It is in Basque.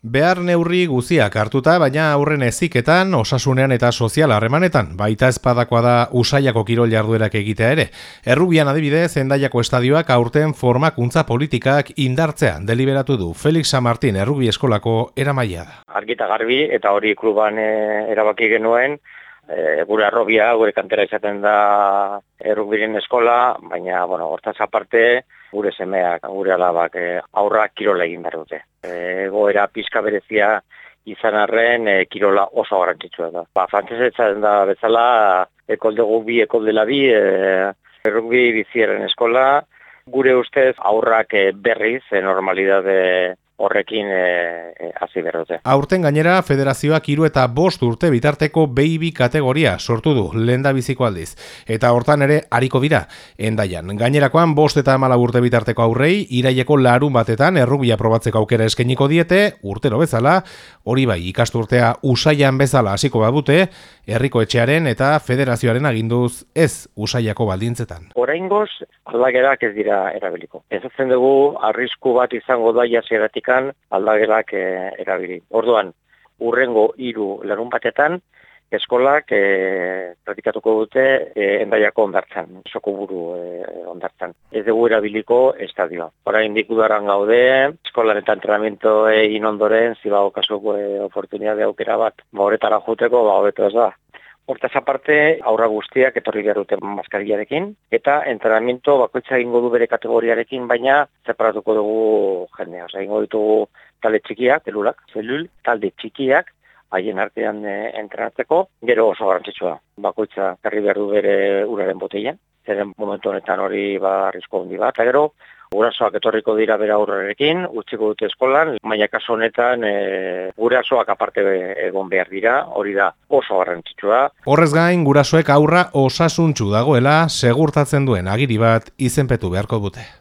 Behar neurri guziak hartuta, baina aurren eziketan, osasunean eta sozial harremanetan, baita espadakoa da usaiako kirol jarduerak egitea ere. Errubian adibidez, endaiako estadioak aurten formakuntza politikak indartzea deliberatu du. Felix San Martin, errubi eskolako eramaia da. Argita garbi eta hori kluban eh, erabaki genuen, e, gure arrobia, gure kantera izaten da errubiren eskola, baina, bueno, hortaz aparte, gure semeak, gure alabak e, aurra kirola egin behar dute. E, goera pizka berezia izan arren e, kirola oso garrantzitsua da. Ba, frantzesetzen da bezala, ekolde bi, ekolde labi, e, errubi biziaren eskola, gure ustez aurrak e, berriz, e, normalidade horrekin e, e, hasi berrote. Aurten gainera federazioak hiru eta bost urte bitarteko baby kategoria sortu du lenda biziko aldiz. Eta hortan ere hariko dira endaian. Gainerakoan bost eta amala urte bitarteko aurrei iraieko larun batetan errubia probatzeko aukera eskeniko diete, urtero bezala, hori bai ikasturtea usaian bezala hasiko badute, herriko etxearen eta federazioaren aginduz ez usaiako baldintzetan. Oraingoz aldagerak ez dira erabiliko. Ez dugu arrisku bat izango da jasieratik kan aldagelak e, erabili. Orduan, urrengo hiru larun batetan, eskolak e, praktikatuko dute e, endaiako ondartzan, soko buru e, ondartzan. Ez dugu erabiliko estadioa. Hora indiku daran gaude, eskolan eta entrenamiento egin ondoren, zibago kasuko e, oportunidade aukera bat, ba, juteko, ba, hobeto ez da. Hortaz aparte, aurra guztiak etorri behar dute maskariarekin, eta entrenamiento bakoitza egingo du bere kategoriarekin, baina separatuko dugu jendea. Osa, egingo ditugu talde txikiak, zelulak, zelul, talde txikiak, haien artean e, entrenatzeko, gero oso garantzitsua. Bakoitza herri behar du bere uraren boteien, zeren momentu honetan hori ba, arrizko hundi bat, eta gero, Gurasoak etorriko dira bera aurrerekin, utziko dute eskolan, baina kaso honetan e, gurasoak aparte egon behar dira, hori da oso garrantzitsua. Horrez gain, gurasoek aurra osasuntxu dagoela segurtatzen duen agiri bat izenpetu beharko dute.